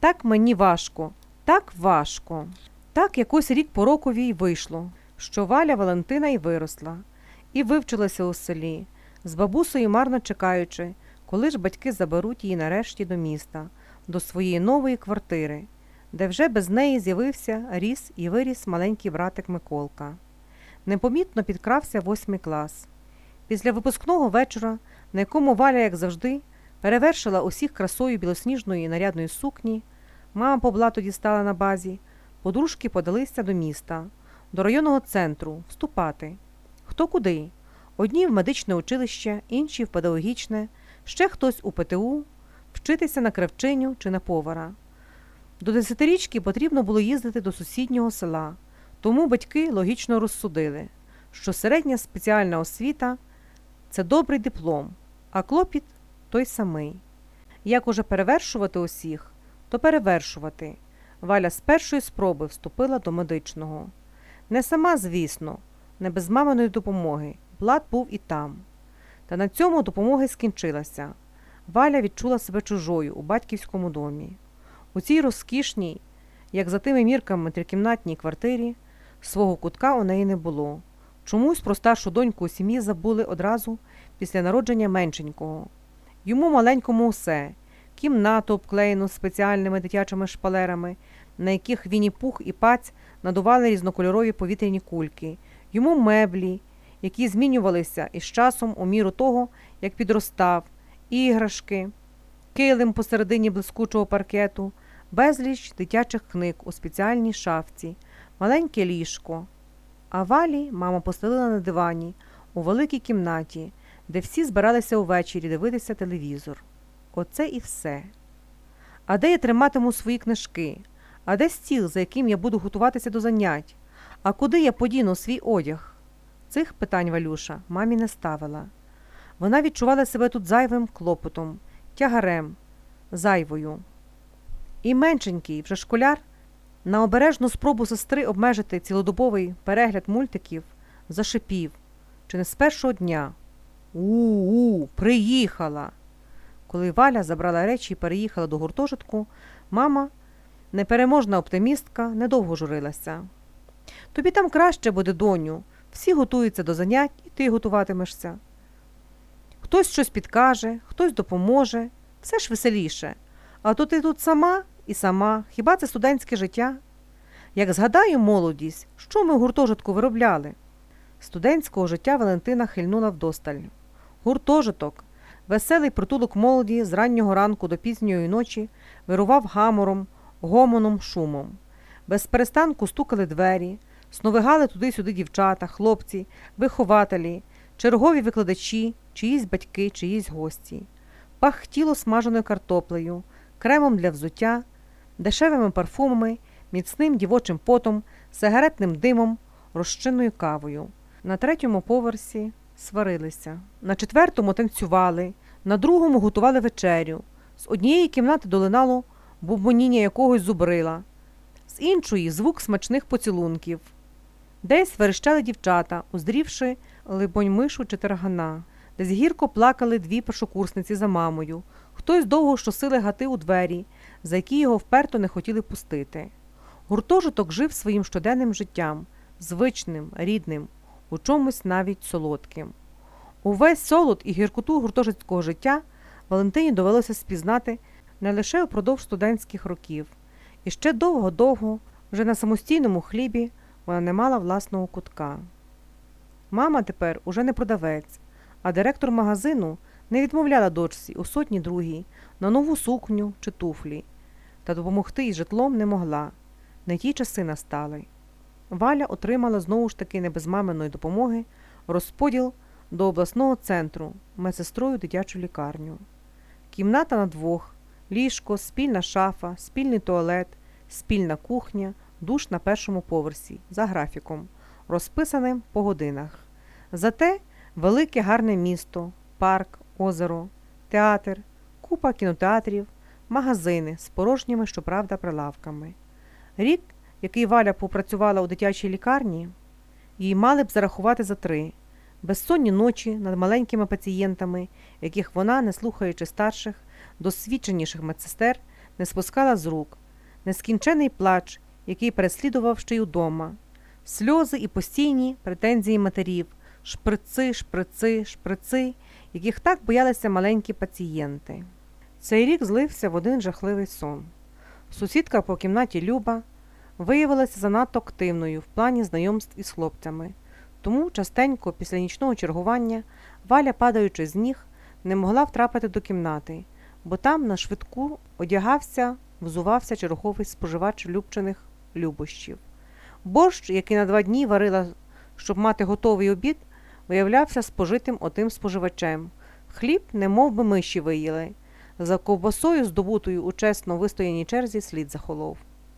Так мені важко, так важко. Так якось рік по рокові й вийшло, що Валя Валентина й виросла, і вивчилася у селі, з бабусею марно чекаючи, коли ж батьки заберуть її нарешті до міста, до своєї нової квартири, де вже без неї з'явився ріс і виріс маленький братик Миколка. Непомітно підкрався восьмий клас. Після випускного вечора, на якому Валя, як завжди, перевершила усіх красою білосніжної нарядної сукні, мама по блату дістала на базі, подружки подалися до міста, до районного центру вступати. Хто куди? Одні в медичне училище, інші в педагогічне, ще хтось у ПТУ, вчитися на кравчиню чи на повара. До десятирічки потрібно було їздити до сусіднього села, тому батьки логічно розсудили, що середня спеціальна освіта це добрий диплом, а клопіт той самий. Як уже перевершувати усіх, то перевершувати. Валя з першої спроби вступила до медичного. Не сама, звісно, не без маминої допомоги. Блад був і там. Та на цьому допомога скінчилася. Валя відчула себе чужою у батьківському домі. У цій розкішній, як за тими мірками трикімнатній квартирі, свого кутка у неї не було. Чомусь про старшу доньку у сім'ї забули одразу після народження меншенького. Йому маленькому усе. Кімнату обклеєну спеціальними дитячими шпалерами, на яких Вінні Пух і паць надували різнокольорові повітряні кульки, йому меблі, які змінювалися із часом у міру того, як підростав, іграшки, килим посередині блискучого паркету, безліч дитячих книг у спеціальній шафці, маленьке ліжко. А валі мама постелила на дивані у великій кімнаті, де всі збиралися увечері дивитися телевізор. Оце і все. А де я триматиму свої книжки? А де стіл, за яким я буду готуватися до занять? А куди я подіну свій одяг? Цих питань Валюша мамі не ставила. Вона відчувала себе тут зайвим клопотом, тягарем, зайвою. І меншенький, вже школяр, на обережну спробу сестри обмежити цілодобовий перегляд мультиків зашипів, чи не з першого дня. У-у, приїхала. Коли Валя забрала речі і переїхала до гуртожитку, мама, непереможна оптимістка, недовго журилася. Тобі там краще буде, доню. Всі готуються до занять, і ти готуватимешся. Хтось щось підкаже, хтось допоможе, все ж веселіше. А то ти тут сама і сама, хіба це студентське життя? Як згадаю молодість, що ми в гуртожитку виробляли? Студентського життя Валентина хильнула вдосталь. Гуртожиток, веселий притулок молоді з раннього ранку до пізньої ночі вирував гамором, гомоном, шумом. Без перестанку стукали двері, сновигали туди-сюди дівчата, хлопці, вихователі, чергові викладачі, чиїсь батьки, чиїсь гості. Пахтіло смаженою картоплею, кремом для взуття, дешевими парфумами, міцним дівочим потом, сигаретним димом, розчинною кавою. На третьому поверсі сварилися, на четвертому танцювали, на другому готували вечерю. З однієї кімнати долинало бубоніння якогось зубрила, з іншої звук смачних поцілунків. Десь верещали дівчата, уздрівши либонь мишу чи таргана, десь гірко плакали дві першокурсниці за мамою, хтось довго щосили гати у двері, за які його вперто не хотіли пустити. Гуртожиток жив своїм щоденним життям, звичним, рідним, у чомусь навіть солодким. Увесь солод і гіркоту гуртожитського життя Валентині довелося спізнати не лише упродовж студентських років, і ще довго-довго, вже на самостійному хлібі, вона не мала власного кутка. Мама тепер уже не продавець, а директор магазину не відмовляла дочці у сотні другій на нову сукню чи туфлі, та допомогти із житлом не могла. Не ті часи настали. Валя отримала знову ж таки не без маминої допомоги розподіл до обласного центру медсестрою дитячу лікарню. Кімната на двох, ліжко, спільна шафа, спільний туалет, спільна кухня, душ на першому поверсі за графіком, розписаним по годинах. Зате велике гарне місто, парк, озеро, театр, купа кінотеатрів, магазини з порожніми, щоправда, прилавками. Рік, який Валя попрацювала у дитячій лікарні, їй мали б зарахувати за три безсонні ночі над маленькими пацієнтами, яких вона, не слухаючи старших, досвідченіших медсестер, не спускала з рук, нескінчений плач, який переслідував ще й удома, сльози і постійні претензії матерів, шприци, шприци, шприци, яких так боялися маленькі пацієнти. Цей рік злився в один жахливий сон. Сусідка по кімнаті Люба виявилася занадто активною в плані знайомств із хлопцями, тому частенько після нічного чергування Валя, падаючи з ніг, не могла втрапити до кімнати, бо там на швидку одягався, взувався черговий споживач любчених любощів. Борщ, який на два дні варила, щоб мати готовий обід, виявлявся спожитим отим споживачем. Хліб, немов би миші виїли. За ковбасою, здобутою у чесно вистояній черзі, слід захолов.